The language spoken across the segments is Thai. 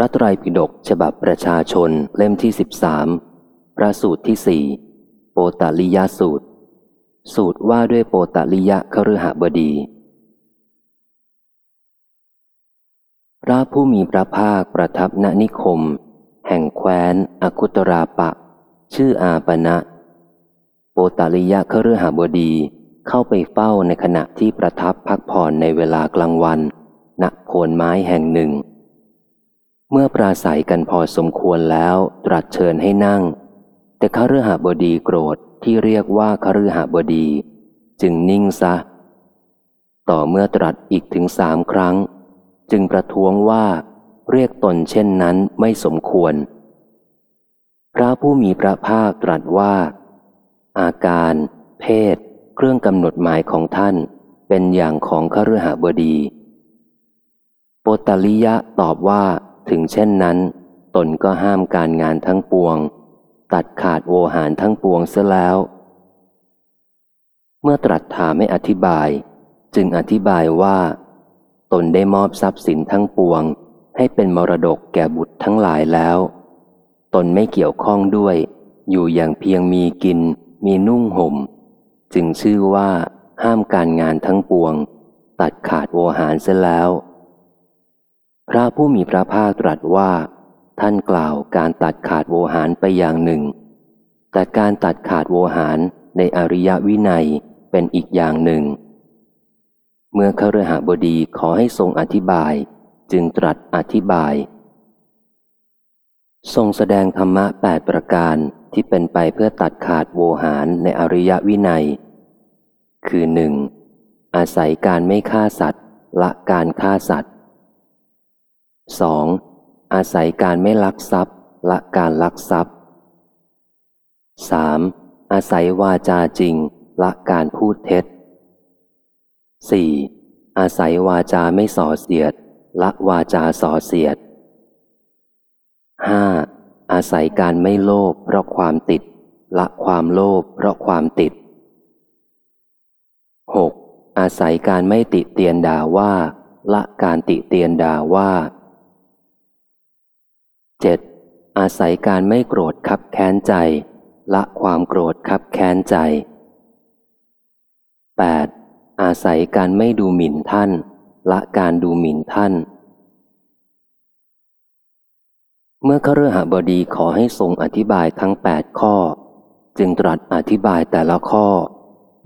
ระไตรปิฎกฉบับประชาชนเล่มที่สิบสามพระสูตรที่สี่โปตาลิยสูตร สูตรว่าด้วยโปตาลิยะคฤหบดี พระผู้มีพระภาคประทับณนิคม แห่งแคว้นอคุตราปะ ชื่ออาปณะโปตาลิยะคฤหบดีเข้าไปเฝ้าในขณะที่ประทับพักผ่อนในเวลากลางวันณโคนไม้แห่งหนึ่ง เมื่อปราศัยกันพอสมควรแล้วตรัสเชิญให้นั่ง แต่คฤหบดีโกรธที่เรียกว่าคฤหบดี จึงนิ่งซะ ต่อเมื่อตรัสอีกถึงสามครั้ง จึงประท้วงว่าเรียกตนเช่นนั้นไม่สมควร พระผู้มีพระภาคตรัสว่า อาการ เพศ เครื่องกำหนดหมายของท่าน เป็นอย่างของคฤหบดี โปตาลิยะตอบว่า ถึงเช่นนั้น ตนก็ห้ามการงานทั้งปวง ตัดขาดโวหารทั้งปวงเสียแล้ว เมื่อตรัสถามให้อธิบาย จึงอธิบายว่า ตนได้มอบทรัพย์สินทั้งปวง ให้เป็นมรดกแก่บุตรทั้งหลายแล้ว ตนไม่เกี่ยวข้องด้วย อยู่อย่างเพียงมีกิน มีนุ่งหม่ม จึงชื่อว่าห้ามการงานทั้งปวง ตัดขาดโวหารเสียแล้ว ผู้มีพระภาคตรัสว่า ท่านกล่าวการตัดขาดโวหารไปอย่างหนึ่ง แต่การตัดขาดโวหารในอริยวินัยเป็นอีกอย่างหนึ่ง เมื่อคฤหบดีขอให้ทรงอธิบาย จึงตรัสอธิบาย ทรงแสดงธรรมะแปดประการที่เป็นไปเพื่อตัดขาดโวหารในอริยวินัย คือหนึ่งอาศัยการไม่ฆ่าสัตว์ ละการฆ่าสัตว์ 2. อาศัยการไม่ลักทรัพย์ ละการลักทรัพย์ 3. อาศัยวาจาจริง ละการพูดเท็จ 4. อาศัยวาจาไม่ส่อเสียด ละวาจาส่อเสียด 5. อาศัยการไม่โลภเพราะความติด ละความโลภเพราะความติด 6. อาศัยการไม่ติเตียนด่าว่า ละการติเตียนด่าว่า 7. อาศัยการไม่โกรธคับแค้นใจ ละความโกรธคับแค้นใจ 8. อาศัยการไม่ดูหมิ่นท่าน ละการดูหมิ่นท่าน เมื่อคฤหบดีขอให้ทรงอธิบายทั้งแปดข้อ จึงตรัสอธิบายแต่ละข้อ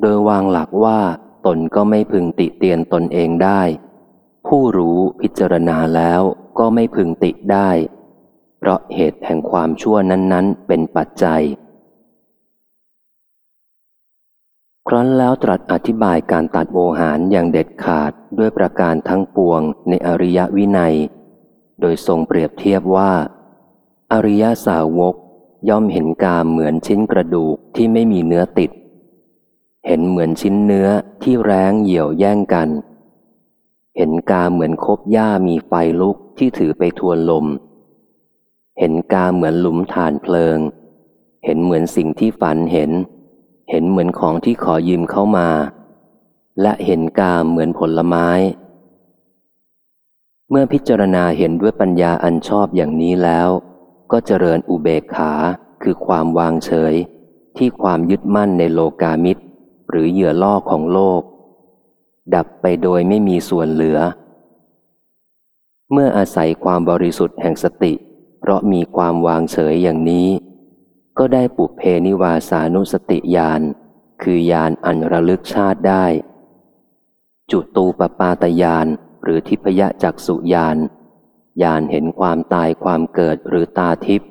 โดยวางหลักว่าตนก็ไม่พึงติเตียนตนเองได้ ผู้รู้พิจารณาแล้วก็ไม่พึงติได้ เพราะเหตุแห่งความชั่วนั้นๆ เป็นปัจจัย ครั้นแล้วตรัสอธิบายการตัดโวหารอย่างเด็ดขาดด้วยประการทั้งปวงในอริยวินัย โดยทรงเปรียบเทียบว่า อริยสาวกย่อมเห็นกามเหมือนชิ้นกระดูกที่ไม่มีเนื้อติด เห็นเหมือนชิ้นเนื้อที่แร้งเหี่ยวแย่งกัน เห็นกามเหมือนคบหญ้ามีไฟลุกที่ถือไปทวนลม เห็นกาเหมือนหลุมฐานเพลิง เห็นเหมือนสิ่งที่ฝันเห็น เห็นเหมือนของที่ขอยืมเข้ามา และเห็นกาเหมือนผลไม้ เมื่อพิจารณาเห็นด้วยปัญญาอันชอบอย่างนี้แล้ว ก็เจริญอุเบกขาคือความวางเฉย ที่ความยึดมั่นในโลกามิตร หรือเหยื่อล่อของโลก ดับไปโดยไม่มีส่วนเหลือ เมื่ออาศัยความบริสุทธิ์แห่งสติ เพราะมีความวางเฉยอย่างนี้ ก็ได้ปุเพนิวาสานุสติญาณคือญาณอันระลึกชาติได้ จุตูปปาตญาณหรือทิพยจักสุญาณญาณเห็นความตายความเกิดหรือตาทิพย์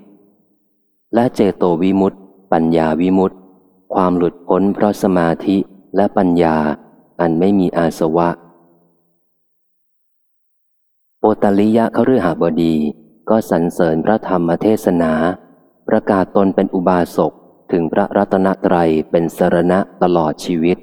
และเจโตวิมุตตปัญญาวิมุตตความหลุดพ้นเพราะสมาธิและปัญญาอันไม่มีอาสวะโปตลิยะเขาฤหาบดี ก็สรรเสริญพระธรรมเทศนา ประกาศตนเป็นอุบาสกถึงพระรัตนตรัยเป็นสรณะตลอดชีวิต